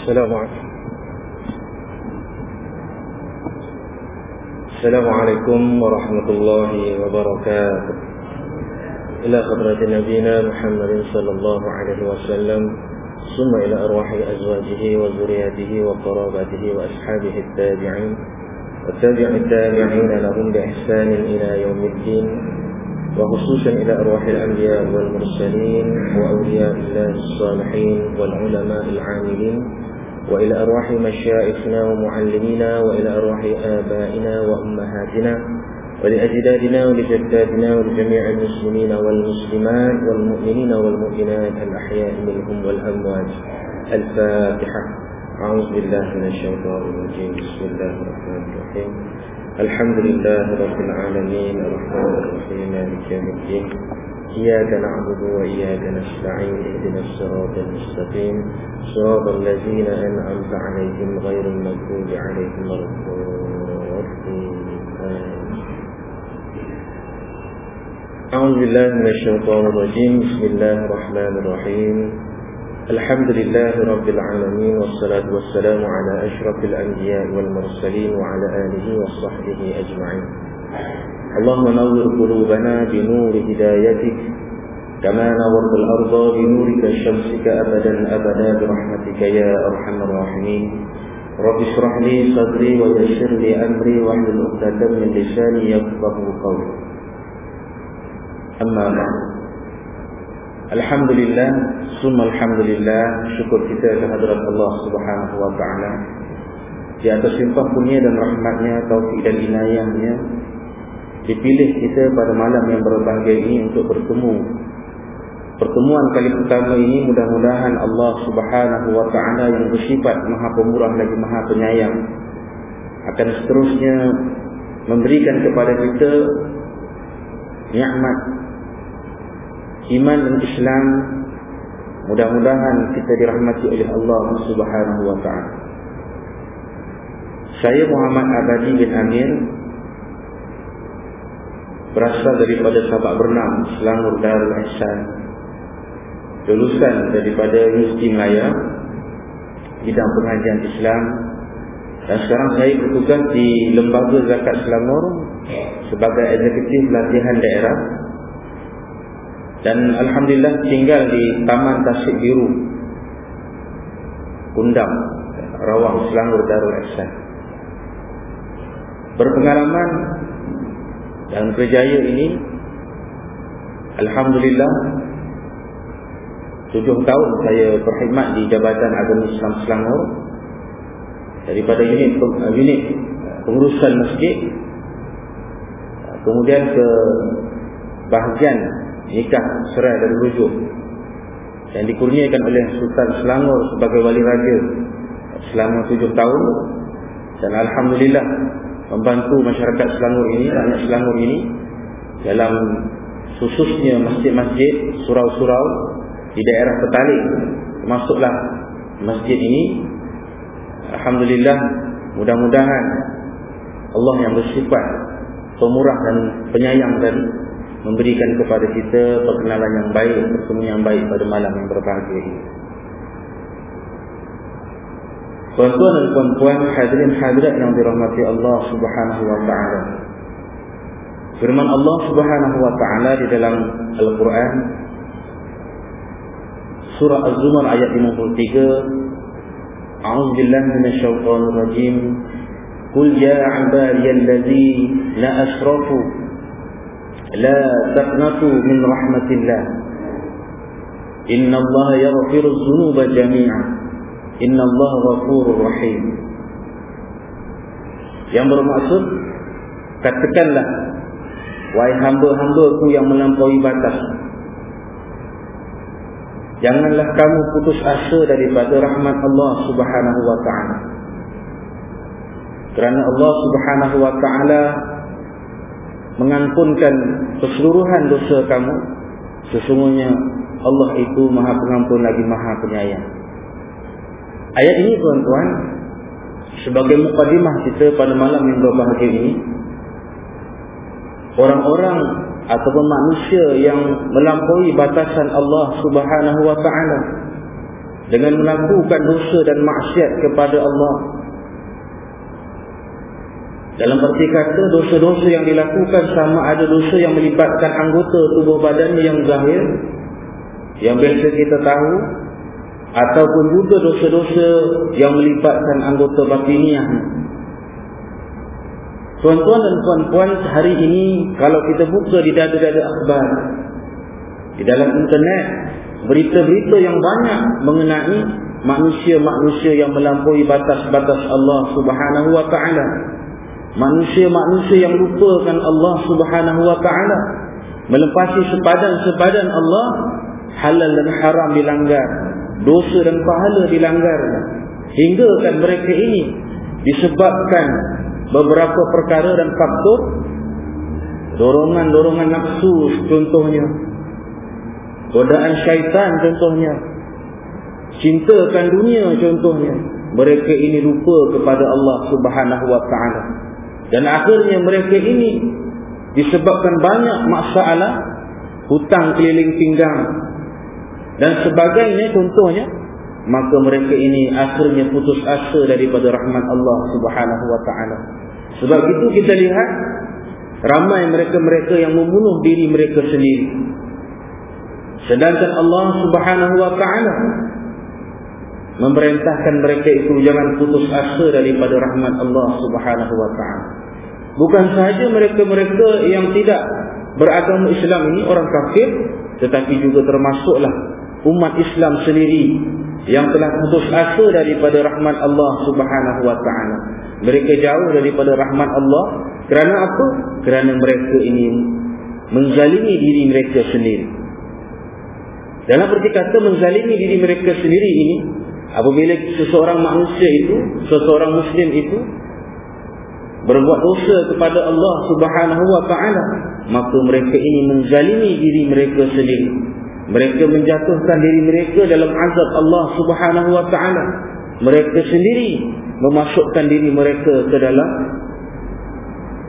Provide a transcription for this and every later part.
السلام عليكم. السلام عليكم ورحمة الله وبركاته. إلى خبرة نبينا محمد صلى الله عليه وسلم ثم إلى أرواح أزواجه وذرياته وقرابته وأصحابه التابعين. والتابع التابعين لهم بإحسان إلى يوم الدين وخصوصا إلى أرواح الأنبياء والمرسلين وأولياء الله الصالحين والعلماء العاملين. وإلى أرواح مشائخنا ومعلمينا وإلى أرواح آبائنا وأمهاتنا ولأجدادنا ولجدادنا ولجميع المسلمين والمسلمات والمؤمنين والمؤمنات الأحياء منهم والأموات. الفاتحة. أعوذ بالله من الشيطان الرجيم. بسم الله الرحمن الرحيم. الحمد لله رب العالمين. الرحمن الرحيم. مالك يوم الدين. إياك نعبد وإياك نستعين اهدنا الصراط المستقيم. صراط الذين أنعمت عليهم غير المغضوب عليهم ولا أعوذ بالله من الشيطان الرجيم. بسم الله الرحمن الرحيم. الحمد لله رب العالمين والصلاة والسلام على أشرف الأنبياء والمرسلين وعلى آله وصحبه أجمعين. اللهم نور قلوبنا بنور هدايتك كما نورت الأرض بنورك شمسك أبدا أبدا برحمتك يا أرحم الراحمين رب اشرح لي صدري ويسر لي أمري واحلل عقدة من لساني يفقه قولي أما بعد Alhamdulillah, summa alhamdulillah, syukur kita kehadrat Allah Subhanahu wa taala. Di atas limpah punya dan rahmatnya, taufik dan inayahnya, dipilih kita pada malam yang berbahagia ini untuk bertemu. Pertemuan kali pertama ini mudah-mudahan Allah Subhanahu wa taala yang bersifat Maha Pemurah lagi Maha Penyayang akan seterusnya memberikan kepada kita nikmat iman dan Islam mudah-mudahan kita dirahmati oleh Allah Subhanahu wa taala. Saya Muhammad Abadi bin Amir berasal daripada Sabak Bernam, Selangor Darul Ihsan. Lulusan daripada Universiti Melaya bidang pengajian Islam. Dan sekarang saya bertugas di Lembaga Zakat Selangor sebagai eksekutif latihan daerah. Dan Alhamdulillah tinggal di Taman Tasik Biru Kundang Rawang Selangor Darul Ihsan. Berpengalaman Dan berjaya ini Alhamdulillah Tujuh tahun saya berkhidmat di Jabatan Agama Islam Selangor. Daripada unit, unit pengurusan masjid Kemudian ke bahagian nikah serai dan rujuk yang dikurniakan oleh Sultan Selangor sebagai wali raja selama tujuh tahun. Dan Alhamdulillah membantu masyarakat Selangor ini rakyat Selangor ini dalam khususnya masjid-masjid surau-surau di daerah Petaling termasuklah masjid ini Alhamdulillah mudah-mudahan Allah yang bersifat pemurah dan penyayang tadi memberikan kepada kita perkenalan yang baik, pertemuan yang baik pada malam yang berbahagia ini. Tuan-tuan dan puan-puan hadirin hadirat yang dirahmati Allah subhanahu wa ta'ala. Firman Allah subhanahu wa ta'ala di dalam Al-Quran Surah Az-Zumar ayat 53 A'udhu billahi minasyautanir rajim Kul ya abariyan ladhi la asrafu La taqnatu min rahmatillah. Inna Allah yaghfiru zunuba jamia." Inna Allah wafurur rahim. Yang bermaksud Katakanlah Wahai hamba-hamba ku yang melampaui batas Janganlah kamu putus asa daripada rahmat Allah subhanahu wa ta'ala. Kerana Allah subhanahu wa ta'ala Mengampunkan keseluruhan dosa kamu Sesungguhnya Allah itu maha pengampun lagi maha penyayang ayat ini tuan-tuan sebagai mukadimah kita pada malam yang berbahagia ini orang-orang ataupun manusia yang melampaui batasan Allah subhanahu wa ta'ala dengan melakukan dosa dan maksiat kepada Allah. Dalam arti kata dosa-dosa yang dilakukan sama ada dosa yang melibatkan anggota tubuh badannya yang zahir yang biasa kita tahu ataupun juga dosa-dosa yang melibatkan anggota batiniah. Tuan-tuan dan puan-puan hari ini kalau kita buka di dada-dada akhbar di dalam internet berita-berita yang banyak mengenai manusia-manusia yang melampaui batas-batas Allah Subhanahu wa taala. Manusia-manusia yang lupakan Allah Subhanahu wa taala, melepasi sepadan-sepadan Allah, halal dan haram dilanggar, dosa dan pahala dilanggar. Hingga kan mereka ini disebabkan beberapa perkara dan faktor dorongan-dorongan nafsu contohnya godaan syaitan contohnya cintakan dunia contohnya mereka ini lupa kepada Allah subhanahu wa ta'ala dan akhirnya mereka ini disebabkan banyak masalah hutang keliling pinggang dan sebagainya contohnya maka mereka ini akhirnya putus asa daripada rahmat Allah subhanahu wa ta'ala. Sebab itu kita lihat ramai mereka-mereka yang membunuh diri mereka sendiri. Sedangkan Allah subhanahu wa ta'ala Memerintahkan mereka itu Jangan putus asa daripada rahmat Allah subhanahu wa ta'ala. Bukan sahaja mereka-mereka yang tidak Beragama Islam ini orang kafir Tetapi juga termasuklah Umat Islam sendiri Yang telah putus asa daripada rahmat Allah subhanahu wa ta'ala Mereka jauh daripada rahmat Allah Kerana apa? Kerana mereka ini Menzalimi diri mereka sendiri dalam berarti kata menzalimi diri mereka sendiri ini apabila seseorang manusia itu, seseorang muslim itu berbuat dosa kepada Allah Subhanahu wa taala, maka mereka ini menzalimi diri mereka sendiri. Mereka menjatuhkan diri mereka dalam azab Allah Subhanahu wa taala. Mereka sendiri memasukkan diri mereka ke dalam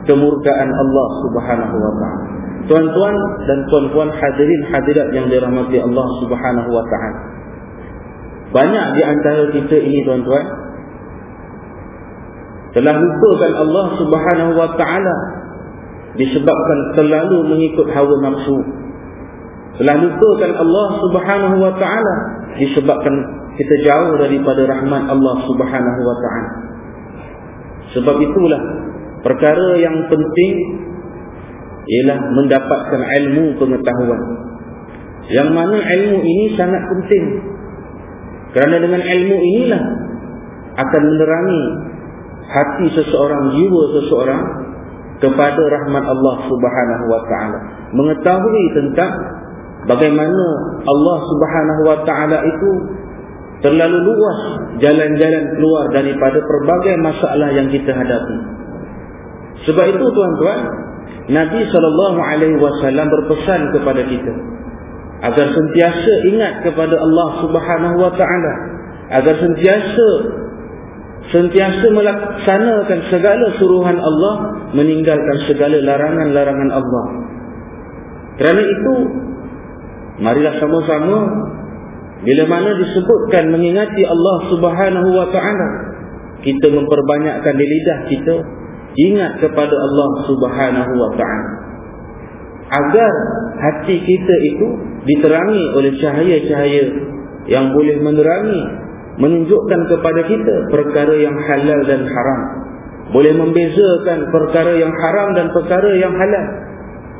kemurkaan Allah Subhanahu wa taala. Tuan-tuan dan puan-puan hadirin hadirat yang dirahmati Allah Subhanahu wa taala. Banyak di antara kita ini tuan-tuan telah lupakan Allah Subhanahu wa taala disebabkan terlalu mengikut hawa nafsu. Telah lupakan Allah Subhanahu wa taala disebabkan kita jauh daripada rahmat Allah Subhanahu wa taala. Sebab itulah perkara yang penting ialah mendapatkan ilmu pengetahuan. Yang mana ilmu ini sangat penting. Kerana dengan ilmu inilah akan menerangi hati seseorang, jiwa seseorang kepada rahmat Allah Subhanahu wa taala. Mengetahui tentang bagaimana Allah Subhanahu wa taala itu terlalu luas jalan-jalan keluar daripada pelbagai masalah yang kita hadapi. Sebab itu tuan-tuan, Nabi SAW berpesan kepada kita agar sentiasa ingat kepada Allah Subhanahu Wa Taala, agar sentiasa sentiasa melaksanakan segala suruhan Allah, meninggalkan segala larangan-larangan Allah. Kerana itu, marilah sama-sama bila mana disebutkan mengingati Allah Subhanahu Wa Taala, kita memperbanyakkan di lidah kita ingat kepada Allah Subhanahu wa taala. Agar hati kita itu diterangi oleh cahaya-cahaya yang boleh menerangi menunjukkan kepada kita perkara yang halal dan haram. Boleh membezakan perkara yang haram dan perkara yang halal.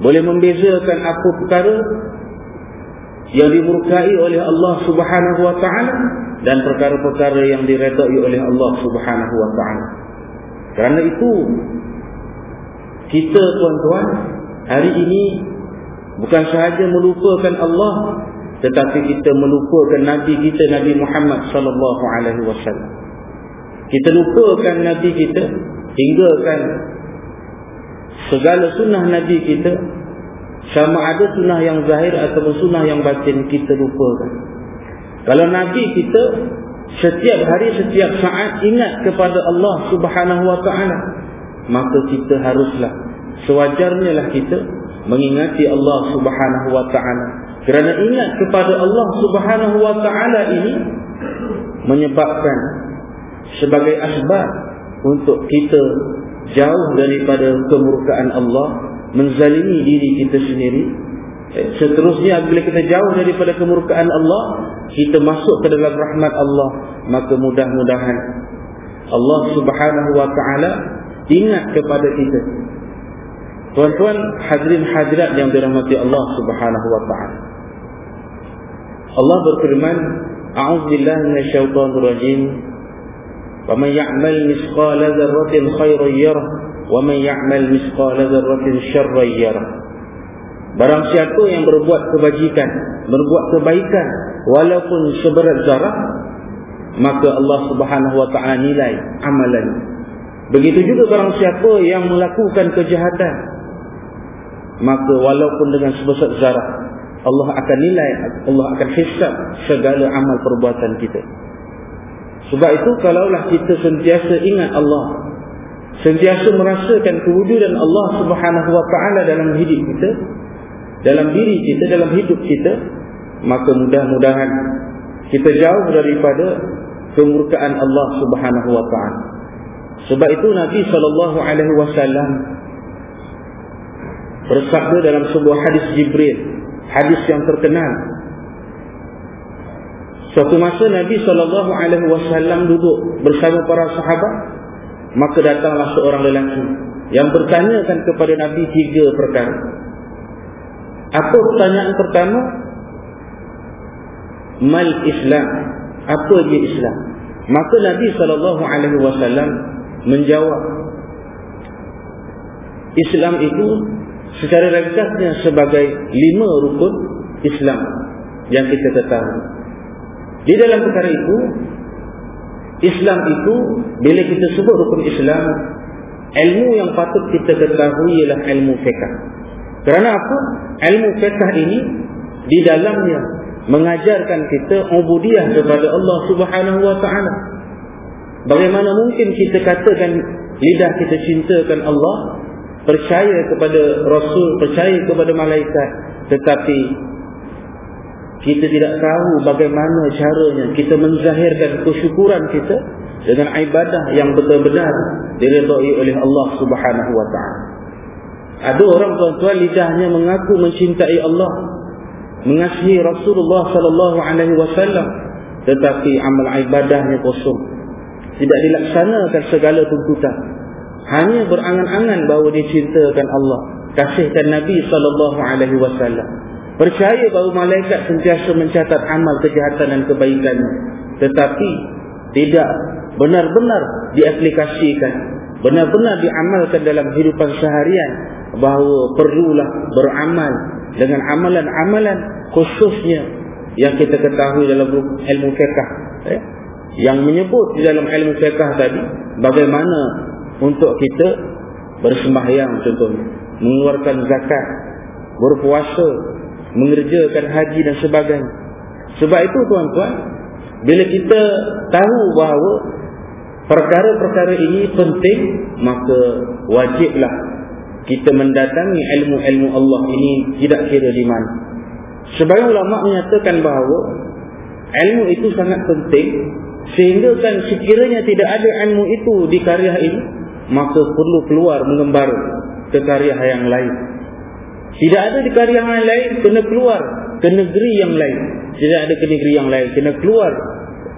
Boleh membezakan apa perkara yang dimurkai oleh Allah Subhanahu wa taala dan perkara-perkara yang diredai oleh Allah Subhanahu wa taala kerana itu kita tuan-tuan hari ini bukan sahaja melupakan Allah tetapi kita melupakan nabi kita Nabi Muhammad sallallahu alaihi wasallam. Kita lupakan nabi kita hingga kan segala sunnah nabi kita sama ada sunnah yang zahir atau sunnah yang batin kita lupakan. Kalau nabi kita setiap hari setiap saat ingat kepada Allah Subhanahu wa taala maka kita haruslah sewajarnya lah kita mengingati Allah Subhanahu wa taala kerana ingat kepada Allah Subhanahu wa taala ini menyebabkan sebagai asbab untuk kita jauh daripada kemurkaan Allah menzalimi diri kita sendiri eh, seterusnya bila kita jauh daripada kemurkaan Allah kita masuk ke dalam rahmat Allah maka mudah-mudahan Allah subhanahu wa ta'ala ingat kepada kita. Tuan-tuan hadirin hadirat yang dirahmati Allah subhanahu wa ta'ala. Allah berfirman a'udzubillah minasyaitonirrajim. Wa man ya'mal misqala dzarratin khairan yarah ya'mal misqala dzarratin syarran yarah barang siapa yang berbuat kebajikan berbuat kebaikan walaupun seberat zarah maka Allah Subhanahu wa taala nilai amalan. Begitu juga barang siapa yang melakukan kejahatan maka walaupun dengan sebesar zarah Allah akan nilai Allah akan hisab segala amal perbuatan kita. Sebab itu kalaulah kita sentiasa ingat Allah sentiasa merasakan kewujudan Allah Subhanahu wa taala dalam hidup kita dalam diri kita dalam hidup kita maka mudah-mudahan kita jauh daripada kemurkaan Allah Subhanahu wa taala. Sebab itu Nabi sallallahu alaihi wasallam bersabda dalam sebuah hadis Jibril, hadis yang terkenal. Suatu masa Nabi sallallahu alaihi wasallam duduk bersama para sahabat, maka datanglah seorang lelaki yang bertanyakan kepada Nabi tiga perkara. Apa pertanyaan pertama? mal Islam apa dia Islam maka Nabi sallallahu alaihi wasallam menjawab Islam itu secara ringkasnya sebagai lima rukun Islam yang kita ketahui di dalam perkara itu Islam itu bila kita sebut rukun Islam ilmu yang patut kita ketahui ialah ilmu fiqh kerana apa ilmu fiqh ini di dalamnya mengajarkan kita ubudiyah kepada Allah Subhanahu wa taala. Bagaimana mungkin kita katakan lidah kita cintakan Allah, percaya kepada rasul, percaya kepada malaikat, tetapi kita tidak tahu bagaimana caranya kita menzahirkan kesyukuran kita dengan ibadah yang betul-benar diridhai oleh Allah Subhanahu wa taala. Ada orang tuan-tuan lidahnya mengaku mencintai Allah, mengasihi Rasulullah sallallahu alaihi wasallam tetapi amal ibadahnya kosong. Tidak dilaksanakan segala tuntutan. Hanya berangan-angan bahawa dia cintakan Allah kasihkan Nabi sallallahu alaihi wasallam percaya bahawa malaikat sentiasa mencatat amal kejahatan dan kebaikan tetapi tidak benar-benar diaplikasikan benar-benar diamalkan dalam kehidupan seharian bahawa perlulah beramal dengan amalan-amalan khususnya yang kita ketahui dalam ilmu fiqh eh? yang menyebut di dalam ilmu fiqh tadi bagaimana untuk kita bersembahyang contohnya mengeluarkan zakat berpuasa mengerjakan haji dan sebagainya sebab itu tuan-tuan bila kita tahu bahawa perkara-perkara ini penting maka wajiblah kita mendatangi ilmu-ilmu Allah ini tidak kira di mana. Sebagai ulama menyatakan bahawa ilmu itu sangat penting sehingga kan sekiranya tidak ada ilmu itu di karya ini maka perlu keluar mengembar ke karya yang lain. Tidak ada di karya yang lain kena keluar ke negeri yang lain. Tidak ada ke negeri yang lain kena keluar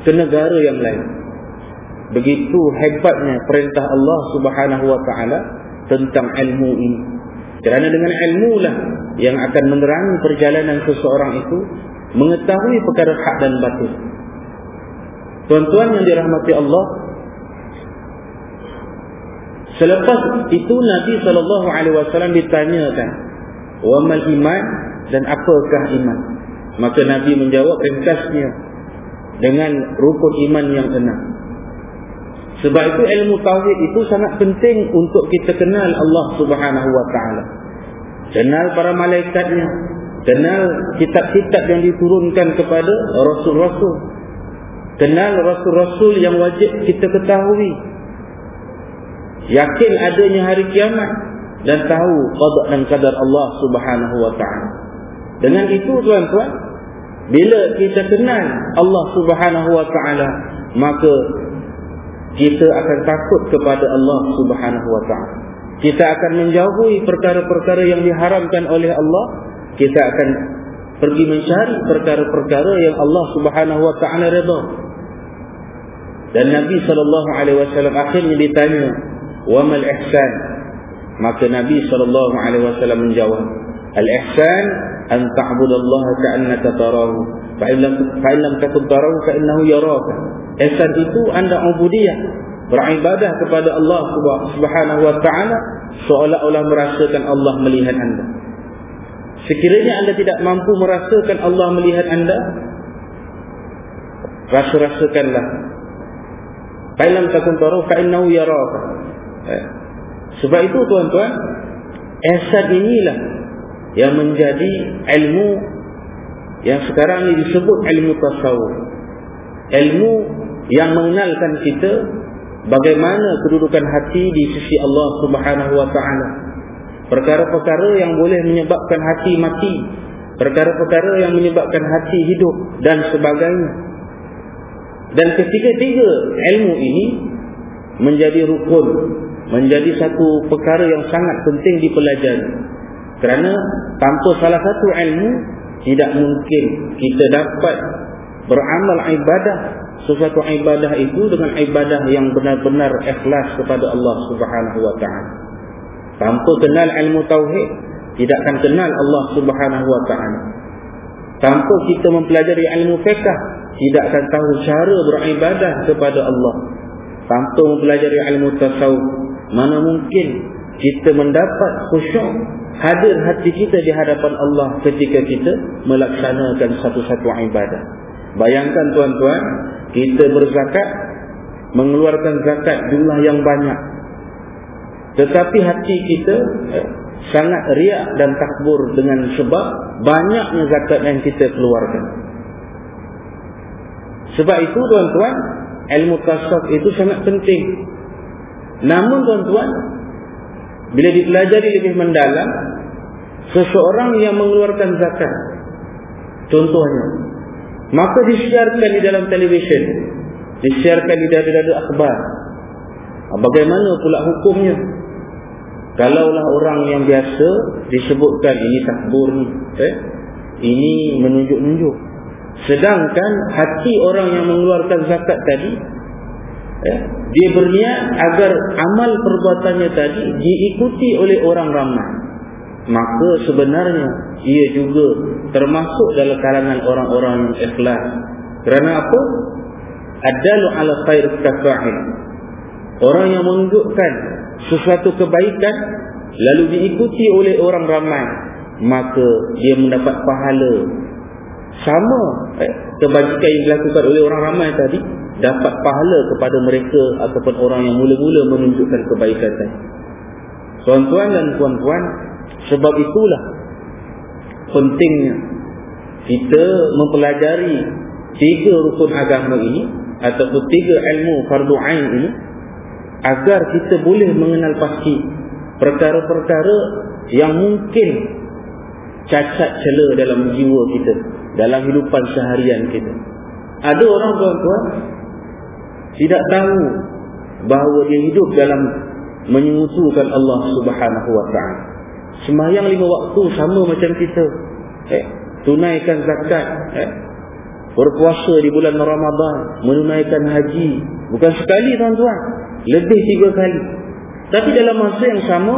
ke negara yang lain. Begitu hebatnya perintah Allah Subhanahu wa taala tentang ilmu ini. Kerana dengan ilmu lah yang akan menerangi perjalanan seseorang itu mengetahui perkara hak dan batil. Tuan-tuan yang dirahmati Allah, selepas itu Nabi wasallam ditanyakan, "Wa mal iman?" dan apakah iman? Maka Nabi menjawab ringkasnya dengan rukun iman yang enam. Sebab itu ilmu tauhid itu sangat penting untuk kita kenal Allah Subhanahu wa taala. Kenal para malaikatnya, kenal kitab-kitab yang diturunkan kepada rasul-rasul. Kenal rasul-rasul yang wajib kita ketahui. Yakin adanya hari kiamat dan tahu qada dan qadar Allah Subhanahu wa taala. Dengan itu tuan-tuan, bila kita kenal Allah Subhanahu wa taala, maka kita akan takut kepada Allah Subhanahu wa taala. Kita akan menjauhi perkara-perkara yang diharamkan oleh Allah. Kita akan pergi mencari perkara-perkara yang Allah Subhanahu wa taala redha. Dan Nabi sallallahu alaihi wasallam akhirnya ditanya, "Wa mal ihsan?" Maka Nabi wasallam menjawab, "Al-ihsan an ta'budallaha ka'annaka tarahu, fa in lam fa in lam takun tarahu fa innahu yaraka." Ihsan itu anda ubudiyah, beribadah kepada Allah Subhanahu wa taala seolah-olah merasakan Allah melihat anda. Sekiranya anda tidak mampu merasakan Allah melihat anda, rasa-rasakanlah. Fa lam takun tarahu fa innahu yaraka. Sebab itu tuan-tuan, ihsan inilah yang menjadi ilmu yang sekarang ini disebut ilmu tasawuf. Ilmu yang mengenalkan kita bagaimana kedudukan hati di sisi Allah Subhanahu wa taala. Perkara-perkara yang boleh menyebabkan hati mati, perkara-perkara yang menyebabkan hati hidup dan sebagainya. Dan ketiga-tiga ilmu ini menjadi rukun menjadi satu perkara yang sangat penting dipelajari. Kerana tanpa salah satu ilmu tidak mungkin kita dapat beramal ibadah sesuatu ibadah itu dengan ibadah yang benar-benar ikhlas kepada Allah Subhanahu wa taala. Tanpa kenal ilmu tauhid tidak akan kenal Allah Subhanahu wa taala. Tanpa kita mempelajari ilmu fiqh tidak akan tahu cara beribadah kepada Allah. Tanpa mempelajari ilmu tasawuf mana mungkin kita mendapat khusyuk hadir hati kita di hadapan Allah ketika kita melaksanakan satu-satu ibadah. Bayangkan tuan-tuan, kita berzakat mengeluarkan zakat jumlah yang banyak. Tetapi hati kita eh, sangat riak dan takbur dengan sebab banyaknya zakat yang kita keluarkan. Sebab itu tuan-tuan, ilmu tasawuf itu sangat penting Namun tuan-tuan, bila dipelajari lebih mendalam, seseorang yang mengeluarkan zakat, contohnya, maka disiarkan di dalam televisyen, disiarkan di dada-dada akhbar. Ah, bagaimana pula hukumnya? Kalaulah orang yang biasa disebutkan ini takbur ni, eh? ini menunjuk-nunjuk. Sedangkan hati orang yang mengeluarkan zakat tadi ya, dia berniat agar amal perbuatannya tadi diikuti oleh orang ramai. Maka sebenarnya ia juga termasuk dalam kalangan orang-orang yang ikhlas. Kerana apa? Adalu ala khair kafa'il orang yang menunjukkan sesuatu kebaikan lalu diikuti oleh orang ramai maka dia mendapat pahala sama eh, kebajikan yang dilakukan oleh orang ramai tadi dapat pahala kepada mereka ataupun orang yang mula-mula menunjukkan kebaikan tadi. Tuan-tuan dan puan-puan, sebab itulah pentingnya kita mempelajari tiga rukun agama ini ataupun tiga ilmu fardu ain ini agar kita boleh mengenal pasti perkara-perkara yang mungkin cacat celah dalam jiwa kita, dalam hidupan seharian kita. Ada orang tuan-tuan tidak tahu bahawa dia hidup dalam menyusukan Allah Subhanahu wa taala. Sembahyang lima waktu sama macam kita. Eh, tunaikan zakat, eh, berpuasa di bulan Ramadan, menunaikan haji, bukan sekali tuan-tuan, lebih tiga kali. Tapi dalam masa yang sama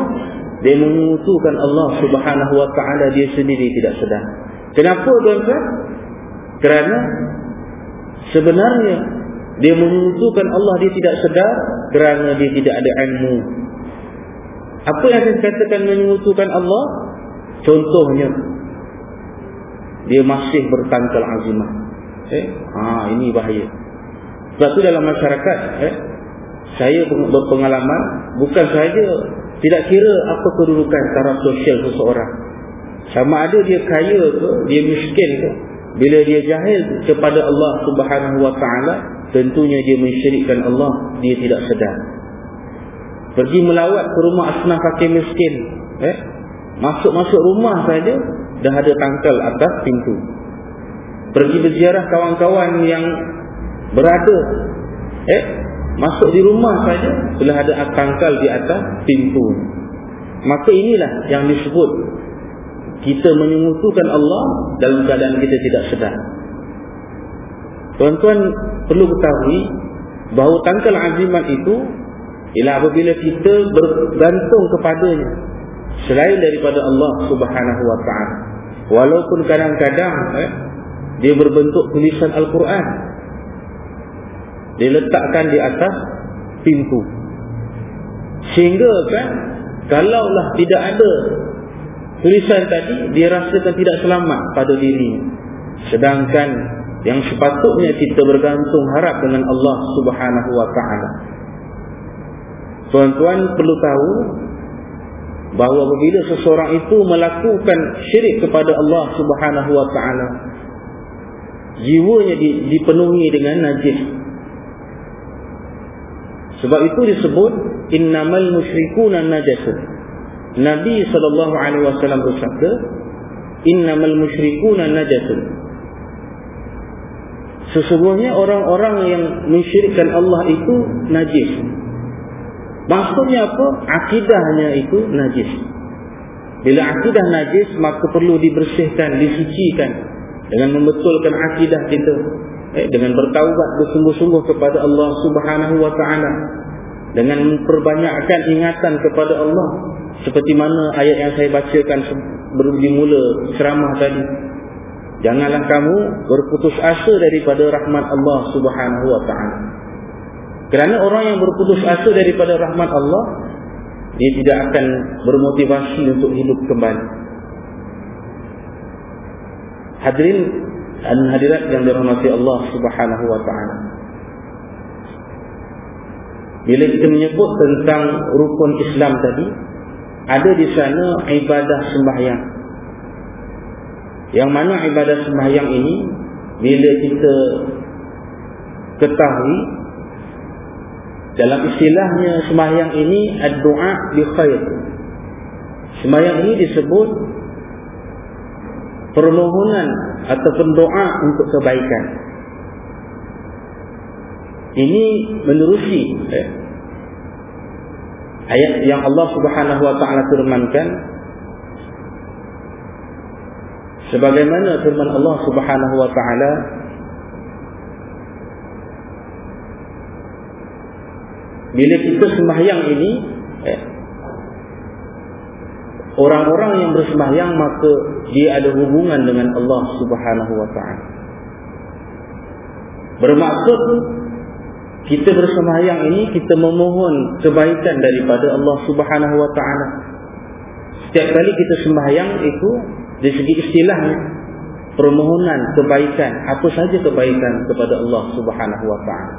dia menyusukan Allah Subhanahu wa taala dia sendiri tidak sedar. Kenapa tuan-tuan? Kerana sebenarnya dia menentukan Allah dia tidak sedar kerana dia tidak ada ilmu. Apa yang saya katakan menentukan Allah? Contohnya dia masih bertangkal azimah. Eh, ha ini bahaya. Sebab tu dalam masyarakat eh saya berpengalaman bukan sahaja tidak kira apa kedudukan taraf sosial seseorang. Sama ada dia kaya ke, dia miskin ke, bila dia jahil kepada Allah Subhanahu wa taala, tentunya dia mensyirikkan Allah, dia tidak sedar. Pergi melawat ke rumah asnaf fakir miskin, eh? Masuk-masuk rumah saja dah ada tangkal atas pintu. Pergi berziarah kawan-kawan yang berada eh masuk di rumah saja telah ada akangkal di atas pintu. Maka inilah yang disebut kita menyekutukan Allah dalam keadaan kita tidak sedar. Tuan-tuan perlu ketahui bahawa tangkal azimat itu ialah apabila kita bergantung kepadanya selain daripada Allah subhanahu wa ta'ala. Walaupun kadang-kadang eh, dia berbentuk tulisan Al-Quran diletakkan di atas pintu. Sehingga kan kalaulah tidak ada tulisan tadi dia rasakan tidak selamat pada diri. Sedangkan yang sepatutnya kita bergantung harap dengan Allah subhanahu wa ta'ala. Tuan-tuan perlu tahu bahawa apabila seseorang itu melakukan syirik kepada Allah subhanahu wa ta'ala jiwanya dipenuhi dengan najis sebab itu disebut innamal musyrikuna najasun. Nabi sallallahu alaihi wasallam bersabda, innamal musyrikuna najasun. Sesungguhnya orang-orang yang mensyirikkan Allah itu najis. Maksudnya apa? Akidahnya itu najis. Bila akidah najis, maka perlu dibersihkan, disucikan dengan membetulkan akidah kita eh, dengan bertaubat bersungguh-sungguh kepada Allah Subhanahu wa taala. Dengan memperbanyakkan ingatan kepada Allah. Seperti mana ayat yang saya bacakan bermula ceramah tadi. Janganlah kamu berputus asa daripada rahmat Allah Subhanahu wa taala. Kerana orang yang berputus asa daripada rahmat Allah dia tidak akan bermotivasi untuk hidup kembali. Hadirin dan hadirat yang dirahmati Allah Subhanahu wa taala. Bila kita menyebut tentang rukun Islam tadi, ada di sana ibadah sembahyang. Yang mana ibadah sembahyang ini bila kita ketahui dalam istilahnya sembahyang ini ad-du'a bi khair. Sembahyang ini disebut permohonan ataupun doa untuk kebaikan. Ini menerusi eh, ayat yang Allah Subhanahu wa taala firmankan sebagaimana firman Allah Subhanahu wa taala bila kita sembahyang ini eh, orang-orang yang bersembahyang maka dia ada hubungan dengan Allah Subhanahu wa taala. Bermaksud kita bersembahyang ini kita memohon kebaikan daripada Allah Subhanahu wa taala. Setiap kali kita sembahyang itu dari segi istilahnya permohonan kebaikan, apa saja kebaikan kepada Allah Subhanahu wa taala.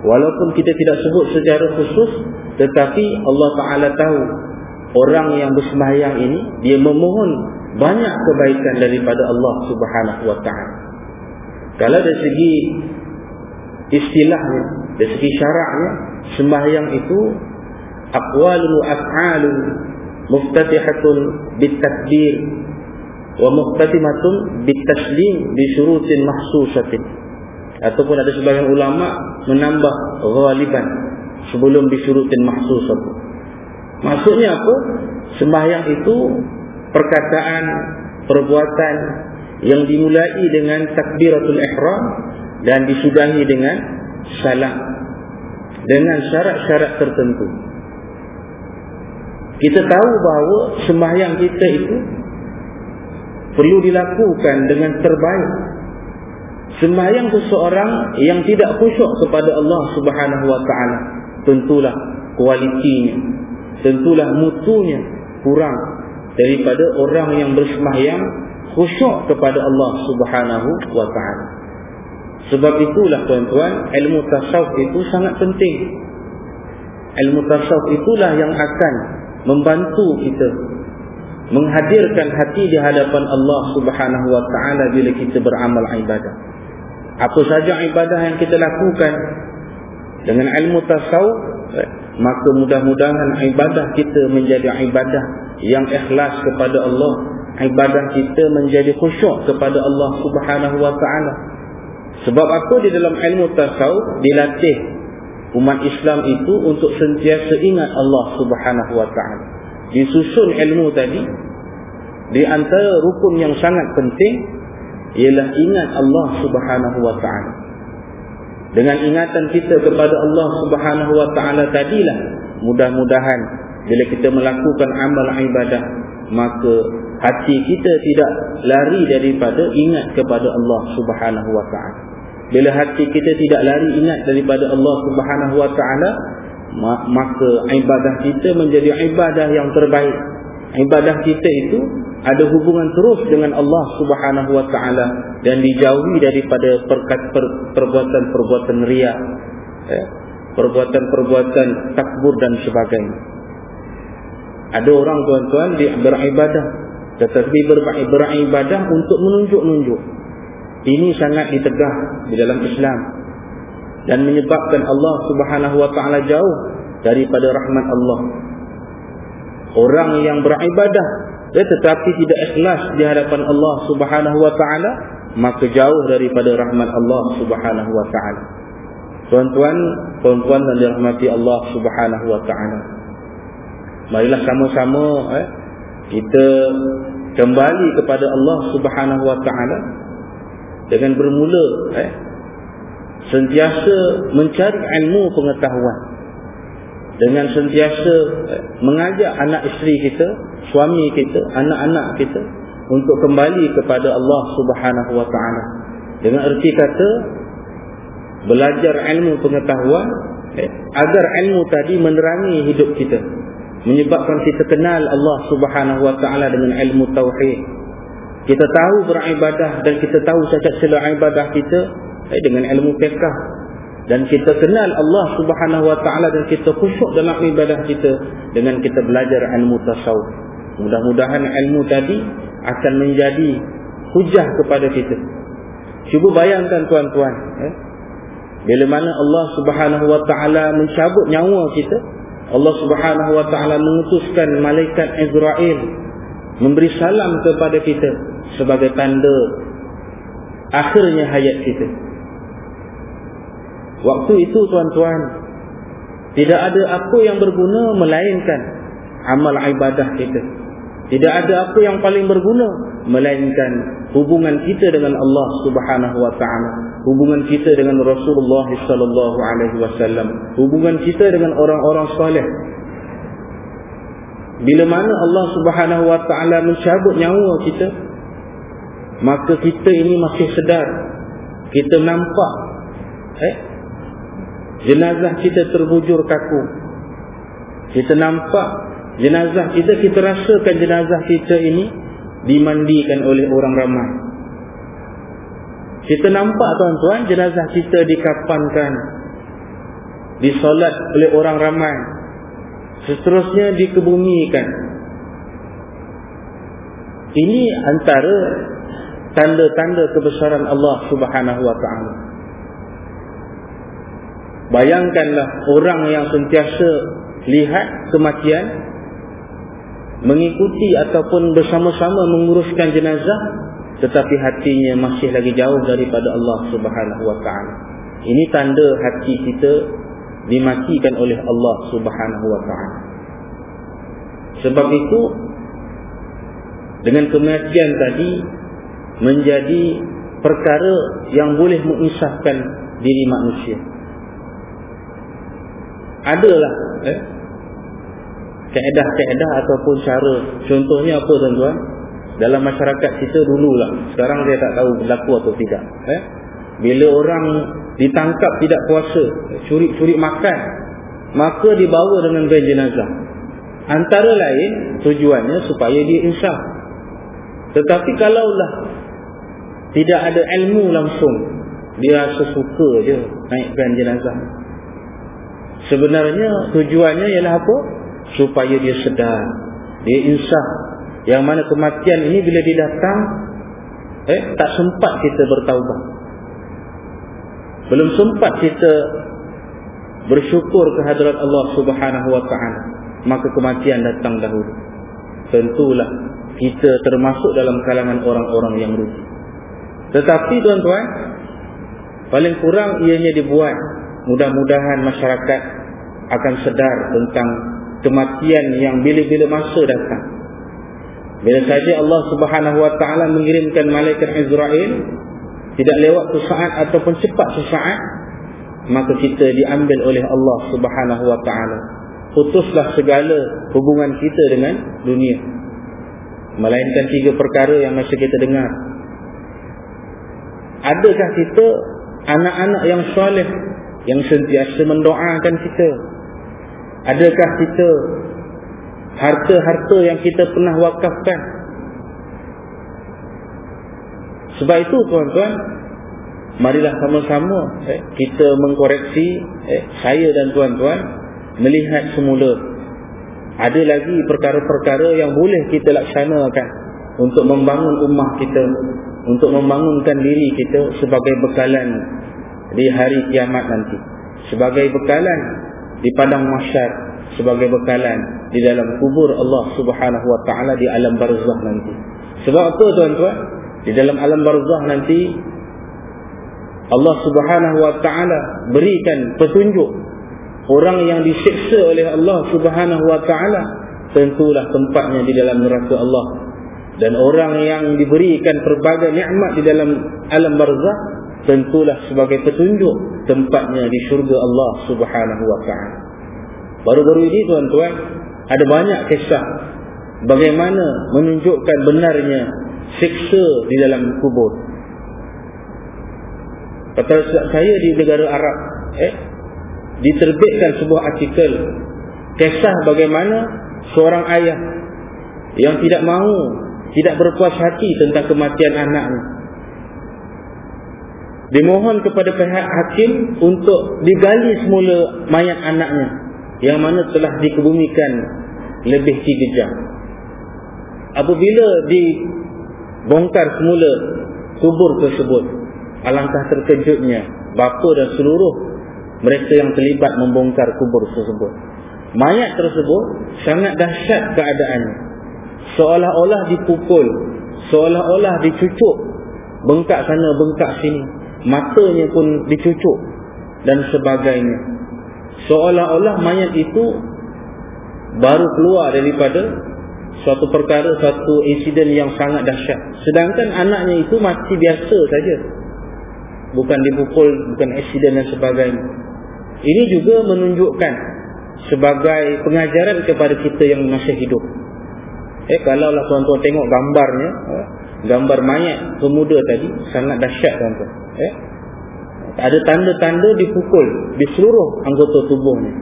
Walaupun kita tidak sebut secara khusus tetapi Allah taala tahu orang yang bersembahyang ini dia memohon banyak kebaikan daripada Allah Subhanahu wa taala. Kalau dari segi istilahnya, dari segi syaraknya, sembahyang itu aqwalun wa af'alun muftatihatun bitakbir wa muftatimatun bitaslim bi syurutin mahsusatin. Ataupun ada sebagian ulama menambah ghaliban sebelum disyurutin mahsusatin. Maksudnya apa? Sembahyang itu perkataan, perbuatan yang dimulai dengan takbiratul ihram dan disudahi dengan salam dengan syarat-syarat tertentu. Kita tahu bahawa sembahyang kita itu perlu dilakukan dengan terbaik. Sembahyang seseorang yang tidak khusyuk kepada Allah Subhanahu wa taala tentulah kualitinya tentulah mutunya kurang daripada orang yang bersembahyang khusyuk kepada Allah Subhanahu wa taala. Sebab itulah tuan-tuan, ilmu tasawuf itu sangat penting. Ilmu tasawuf itulah yang akan membantu kita menghadirkan hati di hadapan Allah Subhanahu wa taala bila kita beramal ibadah. Apa saja ibadah yang kita lakukan dengan ilmu tasawuf maka mudah-mudahan ibadah kita menjadi ibadah yang ikhlas kepada Allah ibadah kita menjadi khusyuk kepada Allah subhanahu wa ta'ala sebab apa di dalam ilmu tasawuf dilatih umat Islam itu untuk sentiasa ingat Allah Subhanahu wa taala. Disusun ilmu tadi di antara rukun yang sangat penting ialah ingat Allah Subhanahu wa taala. Dengan ingatan kita kepada Allah Subhanahu wa taala tadilah mudah-mudahan bila kita melakukan amal ibadah maka hati kita tidak lari daripada ingat kepada Allah Subhanahu wa taala. Bila hati kita tidak lari ingat daripada Allah Subhanahu wa taala maka ibadah kita menjadi ibadah yang terbaik. Ibadah kita itu ada hubungan terus dengan Allah Subhanahu wa taala dan dijauhi daripada perbuatan-perbuatan riya. Ya, perbuatan-perbuatan takbur dan sebagainya. Ada orang tuan-tuan dia beribadah tetapi beribadah untuk menunjuk-nunjuk. Ini sangat ditegah di dalam Islam dan menyebabkan Allah Subhanahu wa taala jauh daripada rahmat Allah. Orang yang beribadah ya, tetapi tidak ikhlas di hadapan Allah Subhanahu wa taala maka jauh daripada rahmat Allah Subhanahu wa taala. Tuan-tuan, tuan-tuan yang dirahmati Allah Subhanahu wa taala. Marilah sama-sama eh, kita kembali kepada Allah Subhanahu wa taala dengan bermula eh, sentiasa mencari ilmu pengetahuan dengan sentiasa eh, mengajak anak isteri kita, suami kita, anak-anak kita untuk kembali kepada Allah Subhanahu wa taala. Dengan erti kata belajar ilmu pengetahuan eh, agar ilmu tadi menerangi hidup kita menyebabkan kita kenal Allah Subhanahu wa taala dengan ilmu tauhid kita tahu beribadah dan kita tahu cacat celah ibadah kita eh, dengan ilmu fiqh dan kita kenal Allah Subhanahu wa taala dan kita khusyuk dalam ibadah kita dengan kita belajar ilmu tasawuf. Mudah-mudahan ilmu tadi akan menjadi hujah kepada kita. Cuba bayangkan tuan-tuan eh, bila mana Allah subhanahu wa ta'ala mencabut nyawa kita Allah subhanahu wa ta'ala mengutuskan malaikat Israel memberi salam kepada kita sebagai tanda akhirnya hayat kita waktu itu tuan-tuan tidak ada apa yang berguna melainkan amal ibadah kita tidak ada apa yang paling berguna melainkan hubungan kita dengan Allah Subhanahu wa taala, hubungan kita dengan Rasulullah sallallahu alaihi wasallam, hubungan kita dengan orang-orang soleh. Bila mana Allah Subhanahu wa taala mencabut nyawa kita, maka kita ini masih sedar. Kita nampak eh jenazah kita terbujur kaku. Kita nampak jenazah kita kita rasakan jenazah kita ini dimandikan oleh orang ramai. Kita nampak tuan-tuan jenazah kita dikapankan disolat oleh orang ramai. Seterusnya dikebumikan. Ini antara tanda-tanda kebesaran Allah subhanahu wa ta'ala bayangkanlah orang yang sentiasa lihat kematian mengikuti ataupun bersama-sama menguruskan jenazah tetapi hatinya masih lagi jauh daripada Allah Subhanahu wa taala. Ini tanda hati kita dimatikan oleh Allah Subhanahu wa taala. Sebab itu dengan kematian tadi menjadi perkara yang boleh mengisahkan diri manusia. Adalah eh, kaedah-kaedah ataupun cara. Contohnya apa tuan-tuan? Dalam masyarakat kita dululah. Sekarang saya tak tahu berlaku atau tidak eh? bila orang ditangkap tidak puasa curi-curi makan maka dibawa dengan van jenazah. Antara lain tujuannya supaya dia insaf. Tetapi kalaulah tidak ada ilmu langsung dia sesuka je naik van jenazah sebenarnya tujuannya ialah apa? Supaya dia sedar. Dia insaf. Yang mana kematian ini bila dia datang eh tak sempat kita bertaubat. Belum sempat kita bersyukur kehadirat Allah Subhanahu wa taala maka kematian datang dahulu. Tentulah kita termasuk dalam kalangan orang-orang yang rugi. Tetapi tuan-tuan paling kurang ianya dibuat mudah-mudahan masyarakat akan sedar tentang kematian yang bila-bila masa datang. Bila saja Allah Subhanahu Wa Taala mengirimkan malaikat Israel tidak lewat sesaat ataupun cepat sesaat maka kita diambil oleh Allah Subhanahu Wa Taala. Putuslah segala hubungan kita dengan dunia. Melainkan tiga perkara yang masih kita dengar. Adakah kita anak-anak yang soleh yang sentiasa mendoakan kita? Adakah kita harta-harta yang kita pernah wakafkan? Sebab itu tuan-tuan, marilah sama-sama eh, kita mengkoreksi eh, saya dan tuan-tuan melihat semula ada lagi perkara-perkara yang boleh kita laksanakan untuk membangun ummah kita, untuk membangunkan diri kita sebagai bekalan di hari kiamat nanti. Sebagai bekalan di padang mahsyar sebagai bekalan di dalam kubur Allah Subhanahu wa taala di alam barzakh nanti. Sebab apa tuan-tuan? Di dalam alam barzakh nanti Allah Subhanahu wa taala berikan petunjuk orang yang disiksa oleh Allah Subhanahu wa taala tentulah tempatnya di dalam neraka Allah dan orang yang diberikan berbagai nikmat di dalam alam barzakh tentulah sebagai petunjuk tempatnya di syurga Allah Subhanahu wa taala. Baru-baru ini tuan-tuan ada banyak kisah bagaimana menunjukkan benarnya siksa di dalam kubur. Kata saya di negara Arab eh diterbitkan sebuah artikel kisah bagaimana seorang ayah yang tidak mahu tidak berpuas hati tentang kematian anaknya dimohon kepada pihak hakim untuk digali semula mayat anaknya yang mana telah dikebumikan lebih tiga jam. Apabila dibongkar semula kubur tersebut alangkah terkejutnya bapa dan seluruh mereka yang terlibat membongkar kubur tersebut. Mayat tersebut sangat dahsyat keadaannya. Seolah-olah dipukul seolah-olah dicucuk bengkak sana bengkak sini matanya pun dicucuk dan sebagainya. Seolah-olah mayat itu baru keluar daripada suatu perkara satu insiden yang sangat dahsyat. Sedangkan anaknya itu mati biasa saja. Bukan dipukul bukan insiden dan sebagainya. Ini juga menunjukkan sebagai pengajaran kepada kita yang masih hidup. Eh kalaulah tuan-tuan tengok gambarnya eh, gambar mayat pemuda tadi sangat dahsyat tuan-tuan eh? ada tanda-tanda dipukul di seluruh anggota tubuhnya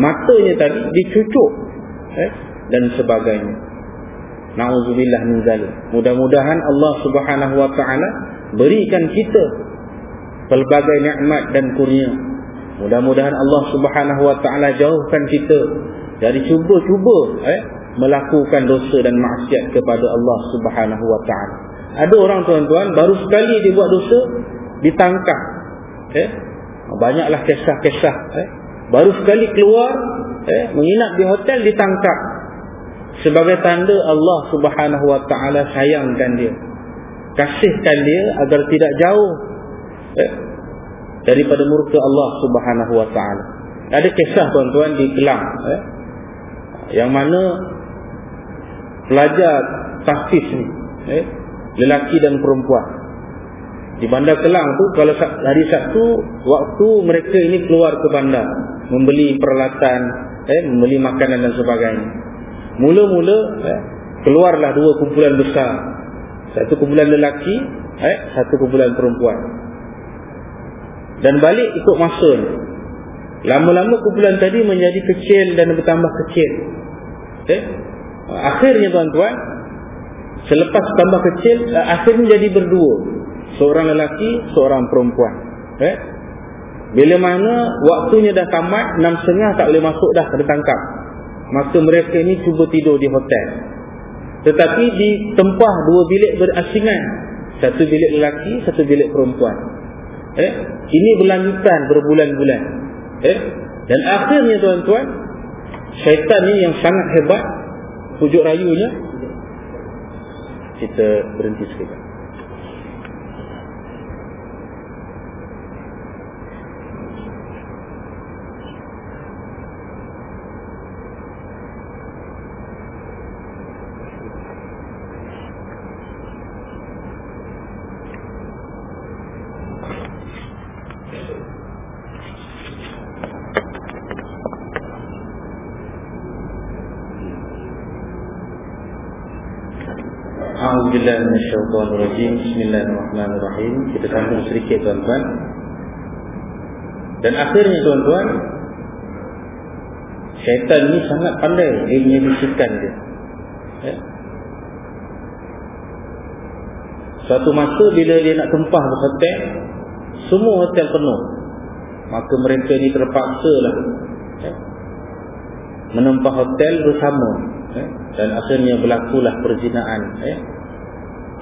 matanya tadi dicucuk eh? dan sebagainya na'udzubillah min zalim mudah-mudahan Allah subhanahu wa ta'ala berikan kita pelbagai nikmat dan kurnia mudah-mudahan Allah subhanahu wa ta'ala jauhkan kita dari cuba-cuba eh? Melakukan dosa dan maksiat kepada Allah subhanahu wa ta'ala. Ada orang tuan-tuan baru sekali dia buat dosa ditangkap. Eh? Banyaklah kisah-kisah eh? Baru sekali keluar eh? Menginap di hotel ditangkap. Sebagai tanda Allah Subhanahu wa taala sayangkan dia. Kasihkan dia agar tidak jauh eh? Daripada murka Allah Subhanahu wa taala. Ada kisah tuan-tuan di Kelang eh? Yang mana pelajar tahfiz ni eh lelaki dan perempuan di bandar Kelang tu kalau hari Sabtu waktu mereka ini keluar ke bandar membeli peralatan, eh membeli makanan dan sebagainya. Mula-mula eh, keluarlah dua kumpulan besar. Satu kumpulan lelaki, eh satu kumpulan perempuan. Dan balik ikut masa ni. Lama-lama kumpulan tadi menjadi kecil dan bertambah kecil. Eh? Akhirnya tuan-tuan, selepas tambah kecil, eh, akhirnya jadi berdua seorang lelaki, seorang perempuan. Eh? Bila mana waktunya dah tamat, enam setengah tak boleh masuk dah kena tangkap. Maka mereka ini cuba tidur di hotel. Tetapi di tempah dua bilik berasingan. Satu bilik lelaki, satu bilik perempuan. Eh? Ini berlanjutan berbulan-bulan. Eh? Dan akhirnya tuan-tuan, syaitan ini yang sangat hebat, pujuk rayunya, kita berhenti sekejap. A'udzubillahi minasyaitonirrajim. Bismillahirrahmanirrahim. Kita sambung sedikit tuan-tuan. Dan akhirnya tuan-tuan, syaitan ni sangat pandai dia punya bisikan dia. Ya. Suatu masa bila dia nak tempah ke hotel, semua hotel penuh. Maka mereka ni terpaksa lah ya, menempah hotel bersama. Ya, dan akhirnya berlakulah perzinaan. Ya,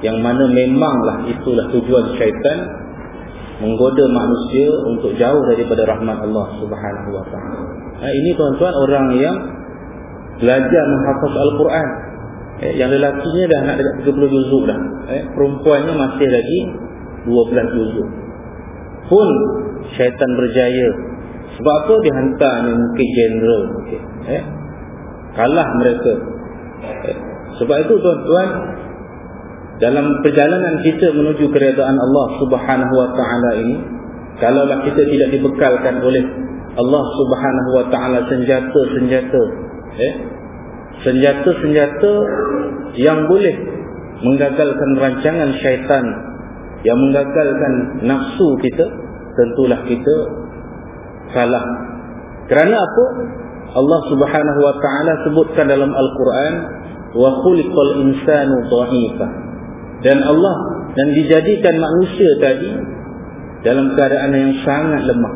yang mana memanglah itulah tujuan syaitan menggoda manusia untuk jauh daripada rahmat Allah Subhanahu wa taala. Ha, ini tuan-tuan orang yang belajar menghafaz Al-Quran. Eh, yang lelakinya dah nak dekat 30 juzuk dah. Eh, perempuannya masih lagi 12 juzuk. Pun syaitan berjaya. Sebab apa dia hantar ni mungkin general mungkin. Eh, kalah mereka. Eh, sebab itu tuan-tuan dalam perjalanan kita menuju keredaan Allah Subhanahu wa taala ini kalaulah kita tidak dibekalkan oleh Allah Subhanahu wa taala senjata-senjata eh senjata-senjata yang boleh menggagalkan rancangan syaitan yang menggagalkan nafsu kita tentulah kita salah. Kerana apa? Allah Subhanahu wa taala sebutkan dalam Al-Quran wa khuliqal insanu dha'ifa dan Allah dan dijadikan manusia tadi dalam keadaan yang sangat lemah.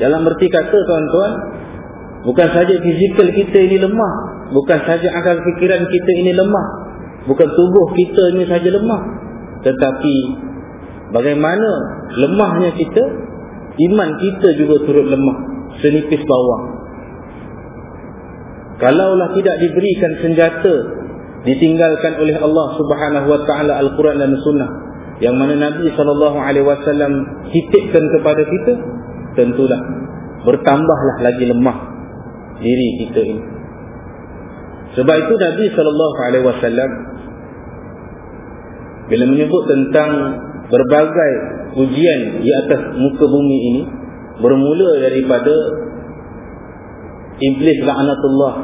Dalam berti kata tuan-tuan bukan saja fizikal kita ini lemah bukan saja akal fikiran kita ini lemah bukan tubuh kita ini saja lemah tetapi bagaimana lemahnya kita iman kita juga turut lemah senipis bawah. Kalaulah tidak diberikan senjata ditinggalkan oleh Allah Subhanahu wa taala Al-Quran dan Sunnah yang mana Nabi sallallahu alaihi wasallam titipkan kepada kita tentulah bertambahlah lagi lemah diri kita ini. Sebab itu Nabi sallallahu alaihi wasallam bila menyebut tentang berbagai ujian di atas muka bumi ini bermula daripada iblis laknatullah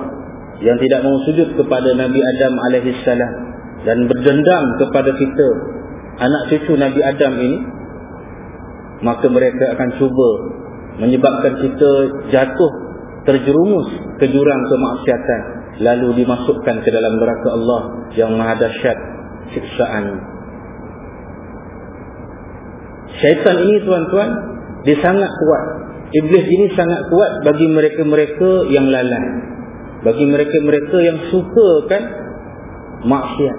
yang tidak mau sujud kepada Nabi Adam alaihi salam dan berdendam kepada kita anak cucu Nabi Adam ini maka mereka akan cuba menyebabkan kita jatuh terjerumus ke jurang kemaksiatan lalu dimasukkan ke dalam neraka Allah yang maha dahsyat siksaan. Syaitan ini tuan-tuan dia sangat kuat. Iblis ini sangat kuat bagi mereka-mereka yang lalai. Bagi mereka-mereka yang suka kan maksiat.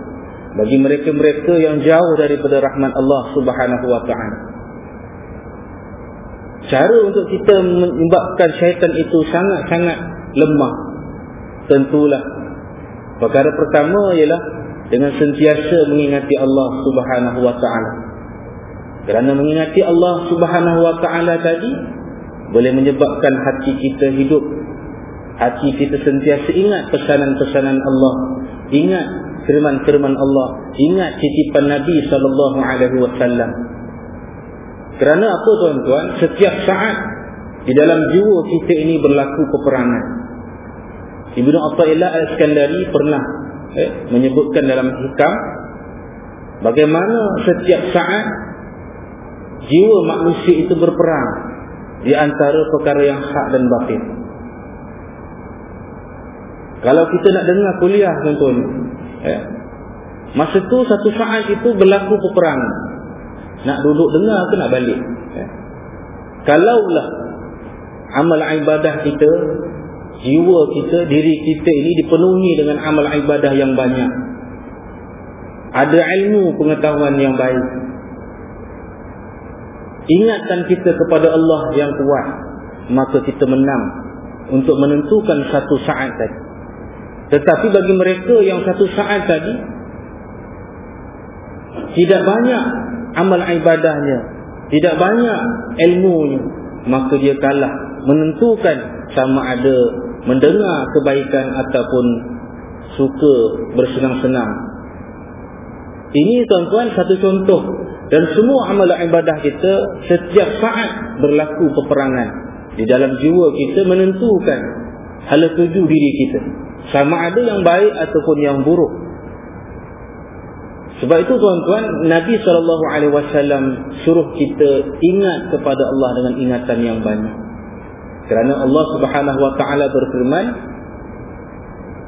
Bagi mereka-mereka yang jauh daripada rahmat Allah Subhanahu wa taala. Cara untuk kita menyebabkan syaitan itu sangat-sangat lemah tentulah perkara pertama ialah dengan sentiasa mengingati Allah Subhanahu wa taala kerana mengingati Allah Subhanahu wa taala tadi boleh menyebabkan hati kita hidup hati kita sentiasa ingat pesanan-pesanan Allah. Ingat firman-firman Allah. Ingat titipan Nabi sallallahu alaihi wasallam. Kerana apa tuan-tuan? Setiap saat di dalam jiwa kita ini berlaku peperangan. Ibnu Athaillah Al-Iskandari pernah eh, menyebutkan dalam hikam bagaimana setiap saat jiwa manusia itu berperang di antara perkara yang hak dan batin. Kalau kita nak dengar kuliah tuan-tuan, eh, masa tu satu saat itu berlaku peperangan. Nak duduk dengar ke nak balik? Eh. Kalaulah amal ibadah kita jiwa kita, diri kita ini dipenuhi dengan amal ibadah yang banyak. Ada ilmu pengetahuan yang baik. Ingatkan kita kepada Allah yang kuat, maka kita menang untuk menentukan satu saat tadi. Tetapi bagi mereka yang satu saat tadi tidak banyak amal ibadahnya, tidak banyak ilmunya, maka dia kalah menentukan sama ada mendengar kebaikan ataupun suka bersenang-senang. Ini tuan-tuan satu contoh dan semua amal ibadah kita setiap saat berlaku peperangan di dalam jiwa kita menentukan hala tuju diri kita. Sama ada yang baik ataupun yang buruk. Sebab itu tuan-tuan, Nabi SAW suruh kita ingat kepada Allah dengan ingatan yang banyak. Kerana Allah Subhanahu Wa Taala berfirman,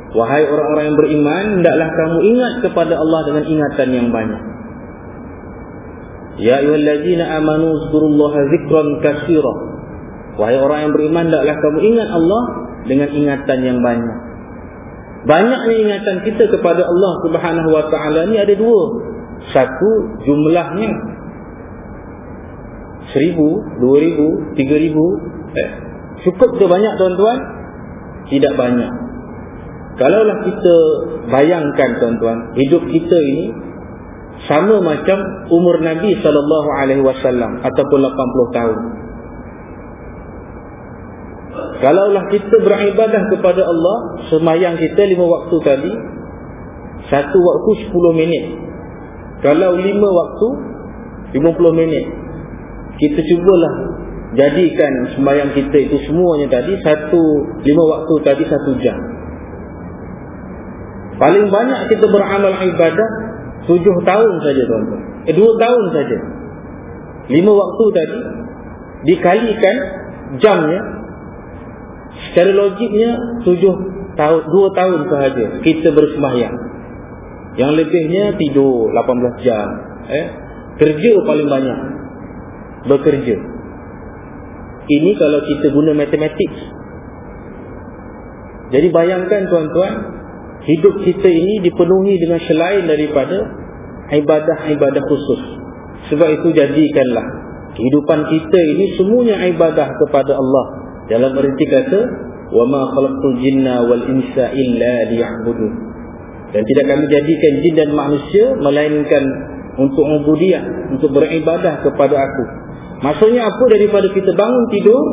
Wahai orang-orang yang beriman, hendaklah kamu ingat kepada Allah dengan ingatan yang banyak. Ya ayyuhallazina amanu zkurullaha dzikran katsira. Wahai orang yang beriman, hendaklah kamu ingat Allah dengan ingatan yang banyak. Banyaknya ingatan kita kepada Allah Subhanahu wa taala ni ada dua. Satu jumlahnya seribu, dua ribu, tiga ribu. Eh, cukup ke banyak tuan-tuan? Tidak banyak. Kalaulah kita bayangkan tuan-tuan, hidup kita ini sama macam umur Nabi sallallahu alaihi wasallam ataupun 80 tahun. Kalaulah kita beribadah kepada Allah Semayang kita lima waktu tadi Satu waktu sepuluh minit. Kalau lima waktu Lima puluh minit. Kita cubalah Jadikan semayang kita itu semuanya tadi Satu Lima waktu tadi satu jam. Paling banyak kita beramal ibadah Tujuh tahun saja tuan-tuan. Eh dua tahun saja. Lima waktu tadi Dikalikan Jamnya Secara logiknya tujuh tahun, dua tahun sahaja kita bersemayang. Yang lebihnya tidur 18 jam. Eh? Kerja paling banyak. Bekerja. Ini kalau kita guna matematik. Jadi bayangkan tuan-tuan, hidup kita ini dipenuhi dengan selain daripada ibadah-ibadah khusus. Sebab itu jadikanlah kehidupan kita ini semuanya ibadah kepada Allah dalam erti kata wa ma khalaqtul jinna wal insa illa liya'budun. Dan tidak kami jadikan jin dan manusia melainkan untuk ubudiah untuk beribadah kepada aku. Maksudnya apa? Daripada kita bangun tidur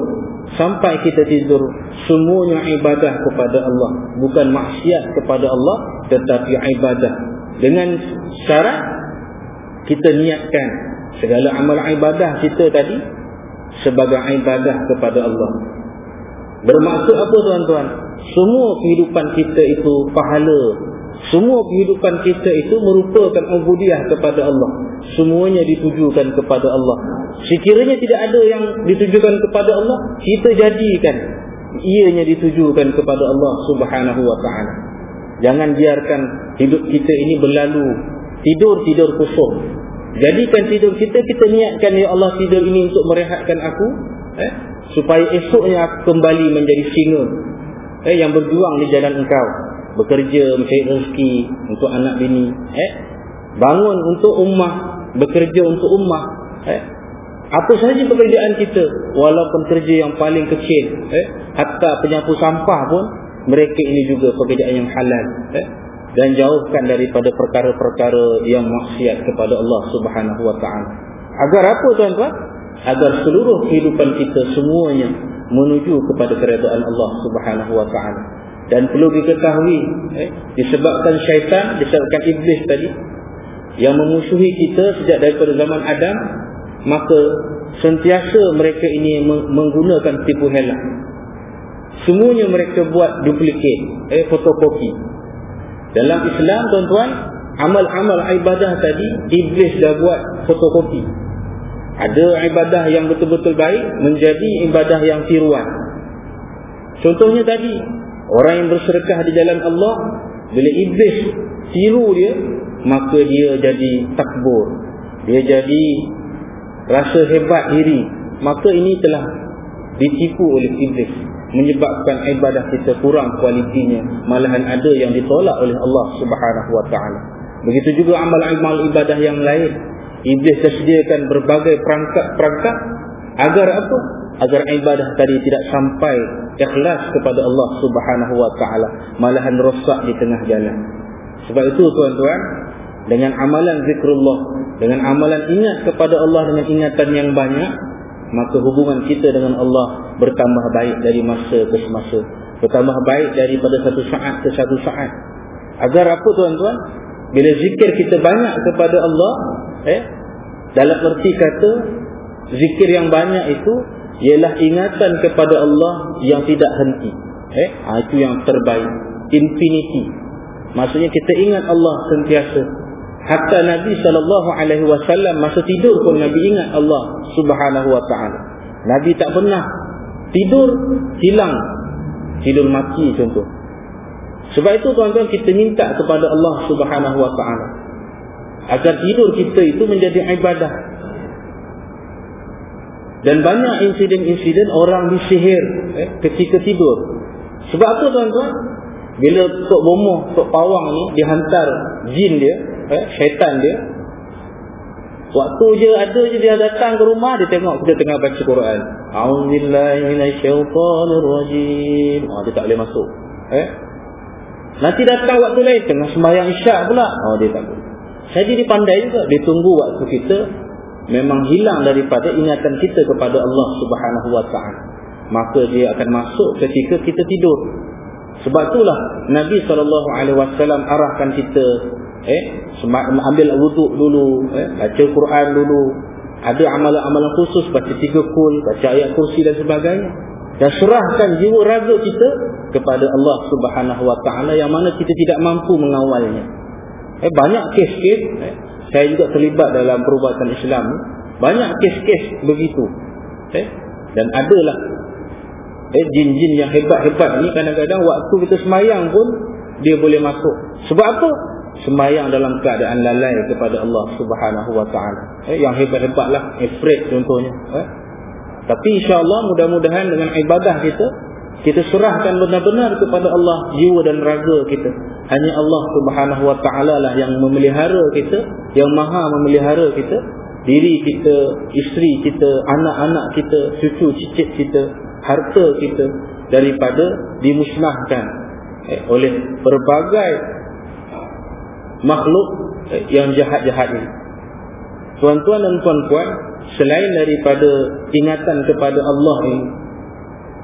sampai kita tidur semuanya ibadah kepada Allah. Bukan maksiat kepada Allah tetapi ibadah. Dengan syarat kita niatkan segala amal ibadah kita tadi sebagai ibadah kepada Allah Bermaksud apa tuan-tuan? Semua kehidupan kita itu pahala. Semua kehidupan kita itu merupakan ubudiah kepada Allah. Semuanya ditujukan kepada Allah. Sekiranya tidak ada yang ditujukan kepada Allah, kita jadikan ianya ditujukan kepada Allah Subhanahu wa taala. Jangan biarkan hidup kita ini berlalu tidur-tidur kosong. Jadikan tidur kita kita niatkan ya Allah tidur ini untuk merehatkan aku, eh? Supaya esoknya aku kembali menjadi singa. Eh, yang berjuang di jalan engkau. Bekerja mencari rezeki untuk anak bini. Eh, bangun untuk ummah. Bekerja untuk ummah. Eh, apa sahaja pekerjaan kita. Walaupun kerja yang paling kecil. Eh, hatta penyapu sampah pun mereka ini juga pekerjaan yang halal. Eh, dan jauhkan daripada perkara-perkara yang maksiat kepada Allah Subhanahu wa taala. Agar apa tuan-tuan agar seluruh kehidupan kita semuanya menuju kepada keredaan Allah Subhanahu wa taala. Dan perlu diketahui eh, disebabkan syaitan, disebabkan iblis tadi yang memusuhi kita sejak daripada zaman Adam, maka sentiasa mereka ini menggunakan tipu hela. Semuanya mereka buat duplikat, eh fotokopi. Dalam Islam tuan-tuan, amal-amal ibadah tadi iblis dah buat fotokopi ada ibadah yang betul-betul baik menjadi ibadah yang tiruan. Contohnya tadi, orang yang bersedekah di jalan Allah, bila iblis tiru dia, maka dia jadi takbur. Dia jadi rasa hebat diri. Maka ini telah ditipu oleh iblis. Menyebabkan ibadah kita kurang kualitinya. Malahan ada yang ditolak oleh Allah subhanahu wa ta'ala. Begitu juga amal-amal ibadah yang lain. Iblis tersediakan berbagai perangkat-perangkat agar apa? Agar ibadah tadi tidak sampai ikhlas kepada Allah Subhanahu wa taala, malahan rosak di tengah jalan. Sebab itu tuan-tuan, dengan amalan zikrullah, dengan amalan ingat kepada Allah dengan ingatan yang banyak, maka hubungan kita dengan Allah bertambah baik dari masa ke semasa, bertambah baik daripada satu saat ke satu saat. Agar apa tuan-tuan? Bila zikir kita banyak kepada Allah, eh, dalam erti kata zikir yang banyak itu ialah ingatan kepada Allah yang tidak henti. Eh? Ha, itu yang terbaik. Infinity. Maksudnya kita ingat Allah sentiasa. Hatta Nabi wasallam masa tidur pun Nabi ingat Allah Subhanahu wa taala. Nabi tak pernah tidur hilang. Tidur mati contoh. Sebab itu tuan-tuan kita minta kepada Allah Subhanahu wa taala agar tidur kita itu menjadi ibadah. Dan banyak insiden-insiden orang disihir eh, ketika tidur. Sebab apa tuan-tuan? Bila Tok Bomoh, Tok Pawang ni dihantar jin dia, eh, syaitan dia. Waktu je ada je dia datang ke rumah, dia tengok kita tengah baca Quran. A'udzubillahi minasyaitonirrajim. Oh, dia tak boleh masuk. Eh? Nanti datang waktu lain, tengah sembahyang isyak pula. Oh, dia tak boleh. Jadi dia pandai juga. Dia tunggu waktu kita memang hilang daripada ingatan kita kepada Allah Subhanahu Wa Taala. Maka dia akan masuk ketika kita tidur. Sebab itulah Nabi SAW arahkan kita eh ambil wuduk dulu, eh, baca Quran dulu. Ada amalan-amalan khusus baca tiga kul, baca ayat kursi dan sebagainya. Dan serahkan jiwa raga kita kepada Allah Subhanahu Wa Taala yang mana kita tidak mampu mengawalnya. Eh banyak kes-kes eh, saya juga terlibat dalam perubatan Islam. Banyak kes-kes begitu. Eh dan adalah eh jin-jin yang hebat-hebat ni kadang-kadang waktu kita semayang pun dia boleh masuk. Sebab apa? Semayang dalam keadaan lalai kepada Allah Subhanahu Wa Taala. Eh yang hebat-hebatlah Ifrit contohnya. Eh tapi insya-Allah mudah-mudahan dengan ibadah kita kita serahkan benar-benar kepada Allah jiwa dan raga kita. Hanya Allah Subhanahu Wa Taala lah yang memelihara kita, yang Maha memelihara kita, diri kita, isteri kita, anak-anak kita, cucu cicit kita, harta kita daripada dimusnahkan eh, oleh berbagai makhluk eh, yang jahat-jahat ini. Tuan-tuan dan puan-puan, selain daripada ingatan kepada Allah ini,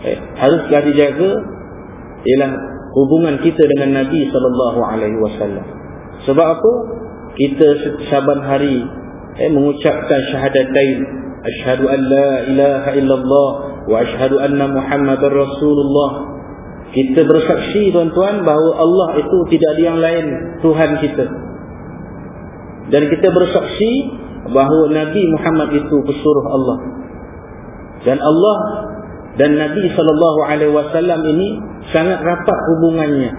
eh, haruslah dijaga ialah hubungan kita dengan Nabi sallallahu alaihi wasallam. Sebab apa? Kita saban hari eh, mengucapkan syahadatain asyhadu an la ilaha illallah wa asyhadu anna muhammadar rasulullah. Kita bersaksi tuan-tuan bahawa Allah itu tidak ada yang lain Tuhan kita. Dan kita bersaksi bahawa Nabi Muhammad itu pesuruh Allah. Dan Allah dan Nabi sallallahu alaihi wasallam ini sangat rapat hubungannya.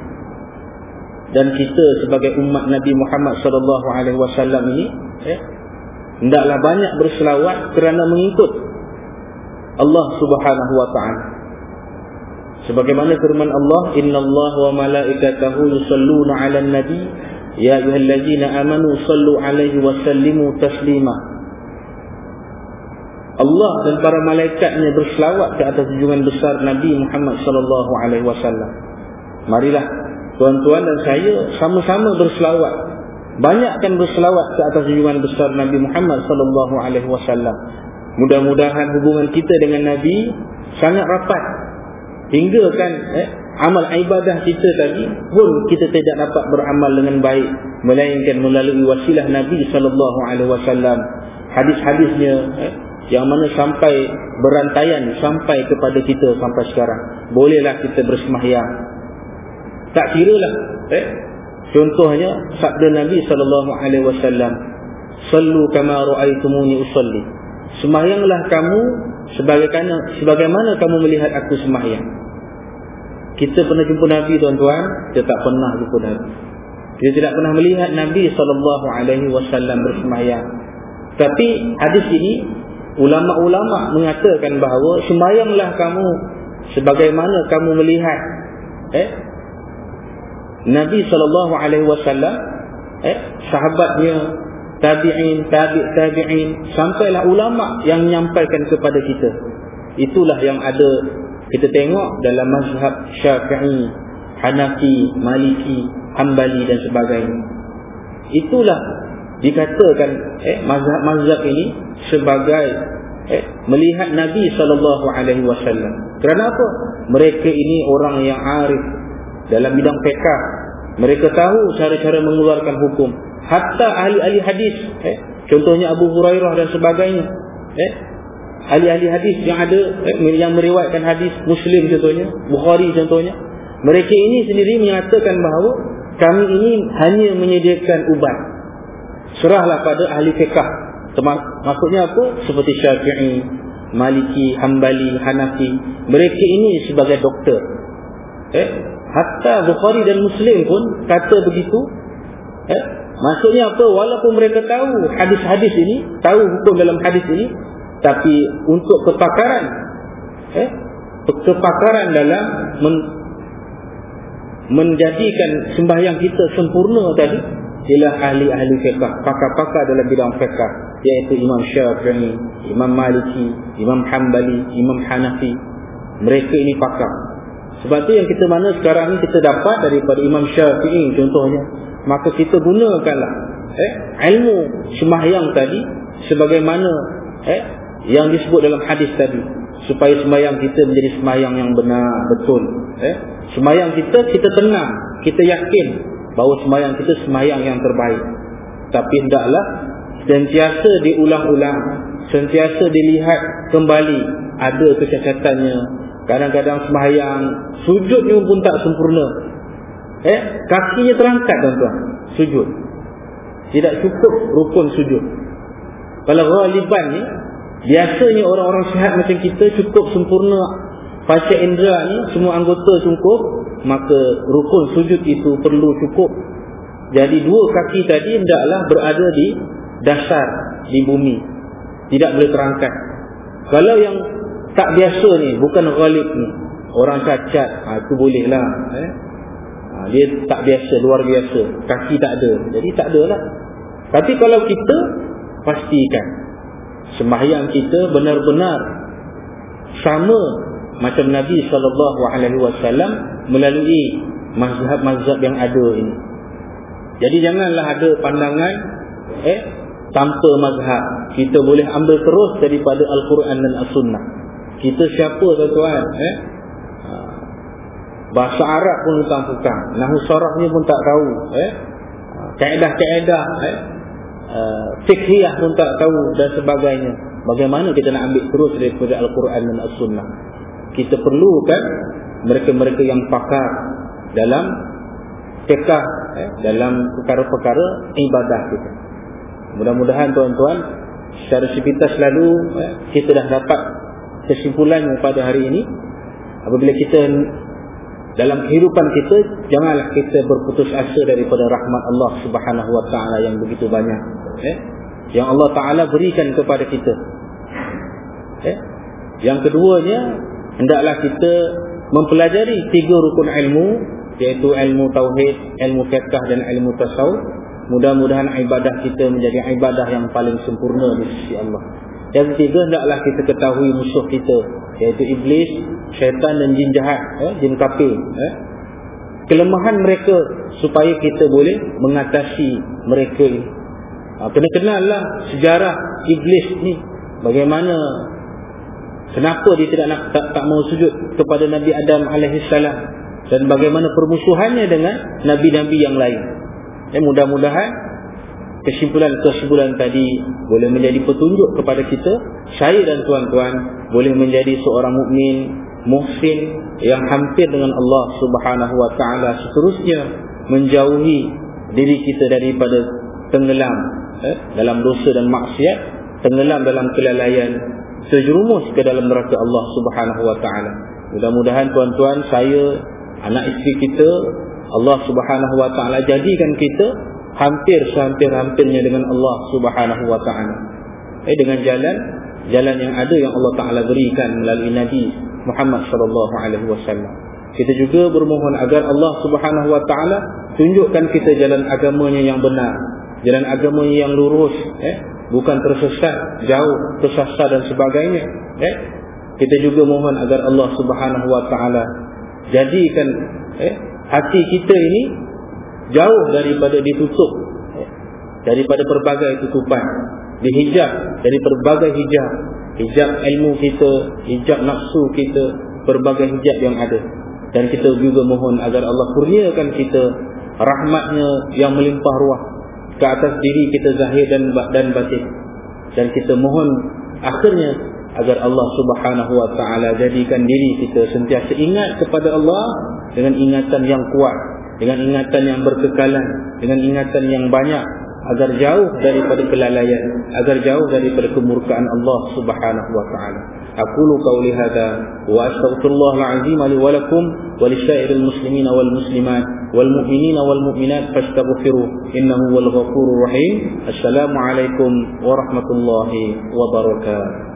Dan kita sebagai umat Nabi Muhammad sallallahu alaihi wasallam ini eh hendaklah banyak berselawat kerana mengikut Allah Subhanahu wa taala. Sebagaimana firman Allah innallaha wa malaikatahu yusalluna 'alan nabi ya ayyuhallazina amanu sallu 'alaihi wa sallimu taslima Allah dan para malaikatnya berselawat ke atas junjungan besar Nabi Muhammad sallallahu alaihi wasallam. Marilah tuan-tuan dan saya sama-sama berselawat. Banyakkan berselawat ke atas junjungan besar Nabi Muhammad sallallahu alaihi wasallam. Mudah-mudahan hubungan kita dengan Nabi sangat rapat. Hingga kan eh, amal ibadah kita tadi pun kita tidak dapat beramal dengan baik melainkan melalui wasilah Nabi sallallahu alaihi wasallam. Hadis-hadisnya eh, yang mana sampai berantaian sampai kepada kita sampai sekarang. Bolehlah kita bersemayam tak kira lah eh? contohnya sabda Nabi wasallam sallu kama raaitumuni usalli. Sembahyanglah kamu sebagaimana sebagaimana kamu melihat aku sembahyang kita pernah jumpa Nabi tuan-tuan? Kita tak pernah jumpa Nabi. Kita tidak pernah melihat Nabi wasallam bersembahyang tapi hadis ini ulama-ulama mengatakan bahawa sembahyanglah kamu sebagaimana kamu melihat eh? Nabi sallallahu alaihi wasallam eh? Sahabatnya tabi'in tabi' tabi'in sampailah ulama yang menyampaikan kepada kita. Itulah yang ada. Kita tengok dalam mazhab Syafi'i Hanafi Maliki Hambali dan sebagainya. Itulah dikatakan eh mazhab-mazhab ini sebagai eh, melihat Nabi sallallahu alaihi wasallam. Kerana apa? Mereka ini orang yang arif dalam bidang fiqh. Mereka tahu cara-cara mengeluarkan hukum. Hatta ahli-ahli hadis, eh, contohnya Abu Hurairah dan sebagainya. Eh, ahli-ahli hadis yang ada eh, yang meriwayatkan hadis Muslim contohnya, Bukhari contohnya. Mereka ini sendiri menyatakan bahawa kami ini hanya menyediakan ubat serahlah pada ahli fiqah maksudnya apa? Seperti syafi'i maliki hambali hanafi. Mereka ini sebagai doktor. Eh? Hatta bukhari dan muslim pun kata begitu. Eh? Maksudnya apa? Walaupun mereka tahu hadis-hadis ini tahu hukum dalam hadis ini tapi untuk kepakaran eh? Kepakaran dalam men menjadikan sembahyang kita sempurna tadi ialah ahli-ahli fiqh. Pakar-pakar dalam bidang fiqh. Iaitu Imam Syafi'i, Imam Maliki, Imam Hanbali, Imam Hanafi. Mereka ini pakar. Sebab tu yang kita mana sekarang ni kita dapat daripada Imam Syafi'i contohnya. Maka kita gunakanlah eh, ilmu sembahyang tadi sebagaimana eh, yang disebut dalam hadis tadi. Supaya sembahyang kita menjadi sembahyang yang benar betul eh, sembahyang kita kita tenang kita yakin bahawa semayang kita semayang yang terbaik. Tapi hendaklah sentiasa diulang-ulang sentiasa dilihat kembali ada kecacatannya kadang-kadang semayang sujudnya pun tak sempurna. Eh kakinya terangkat tuan-tuan. Sujud. Tidak cukup rukun sujud. Kalau ghaliban ni biasanya orang-orang sihat macam kita cukup sempurna Pasca indera ni semua anggota cukup maka rukun sujud itu perlu cukup. Jadi dua kaki tadi hendaklah berada di dasar di bumi. Tidak boleh terangkat. Kalau yang tak biasa ni, bukan ghalib ni. Orang cacat, ha, itu bolehlah. Eh? Ha, dia tak biasa, luar biasa. Kaki tak ada. Jadi tak adalah. Tapi kalau kita, pastikan. Sembahyang kita benar-benar sama macam Nabi SAW melalui mazhab-mazhab yang ada ini. Jadi janganlah ada pandangan eh tanpa mazhab. Kita boleh ambil terus daripada Al-Quran dan As-Sunnah. Kita siapa tuan-tuan? Eh? Ha. Bahasa Arab pun bukan. Nahu sarahnya pun tak tahu. Eh? Ha. Kaedah-kaedah. Eh? Uh, fikhiyah pun tak tahu dan sebagainya. Bagaimana kita nak ambil terus daripada Al-Quran dan As-Sunnah? Kita perlukan mereka-mereka yang pakar dalam fiqah eh, dalam perkara-perkara ibadah kita. Mudah-mudahan tuan-tuan secara sepintas selalu eh, kita dah dapat kesimpulannya pada hari ini apabila kita dalam kehidupan kita janganlah kita berputus asa daripada rahmat Allah Subhanahu wa taala yang begitu banyak eh yang Allah taala berikan kepada kita. Eh yang keduanya hendaklah kita mempelajari tiga rukun ilmu iaitu ilmu tauhid, ilmu fiqh dan ilmu tasawuf. Mudah-mudahan ibadah kita menjadi ibadah yang paling sempurna di sisi Allah. Yang ketiga hendaklah kita ketahui musuh kita iaitu iblis, syaitan dan jin jahat, eh, jin kafir, eh. Kelemahan mereka supaya kita boleh mengatasi mereka ini. Ha, kena kenallah sejarah iblis ni. Bagaimana Kenapa dia tidak nak tak, tak mau sujud kepada Nabi Adam alaihissalam dan bagaimana permusuhannya dengan nabi-nabi yang lain. Eh, mudah-mudahan kesimpulan-kesimpulan tadi boleh menjadi petunjuk kepada kita, saya dan tuan-tuan boleh menjadi seorang mukmin muhsin yang hampir dengan Allah Subhanahu wa taala seterusnya menjauhi diri kita daripada tenggelam eh, dalam dosa dan maksiat, tenggelam dalam kelalaian terjerumus ke dalam neraka Allah Subhanahu wa taala. Mudah-mudahan tuan-tuan saya anak isteri kita Allah Subhanahu wa taala jadikan kita hampir sehampir-hampirnya dengan Allah Subhanahu wa taala. Eh dengan jalan jalan yang ada yang Allah taala berikan melalui Nabi Muhammad sallallahu alaihi wasallam. Kita juga bermohon agar Allah Subhanahu wa taala tunjukkan kita jalan agamanya yang benar, jalan agamanya yang lurus, eh bukan tersesat jauh tersasar dan sebagainya. Eh? Kita juga mohon agar Allah Subhanahu wa taala jadikan eh hati kita ini jauh daripada ditutup eh, daripada berbagai tutupan dihijab dari berbagai hijab. Hijab ilmu kita hijab nafsu kita berbagai hijab yang ada. Dan kita juga mohon agar Allah kurniakan kita rahmatnya yang melimpah ruah ke atas diri kita zahir dan dan batin. Dan kita mohon akhirnya agar Allah Subhanahu wa taala jadikan diri kita sentiasa ingat kepada Allah dengan ingatan yang kuat dengan ingatan yang berkekalan dengan ingatan yang banyak agar jauh daripada kelalaian agar jauh daripada kemurkaan Allah Subhanahu wa taala aqulu qawli hadha wa astaghfirullah alazim li wa lakum wa li sha'iril muslimin wal muslimat wal mu'minin wal mu'minat fastaghfiru innahu wal ghafurur rahim assalamu alaikum warahmatullahi wabarakatuh.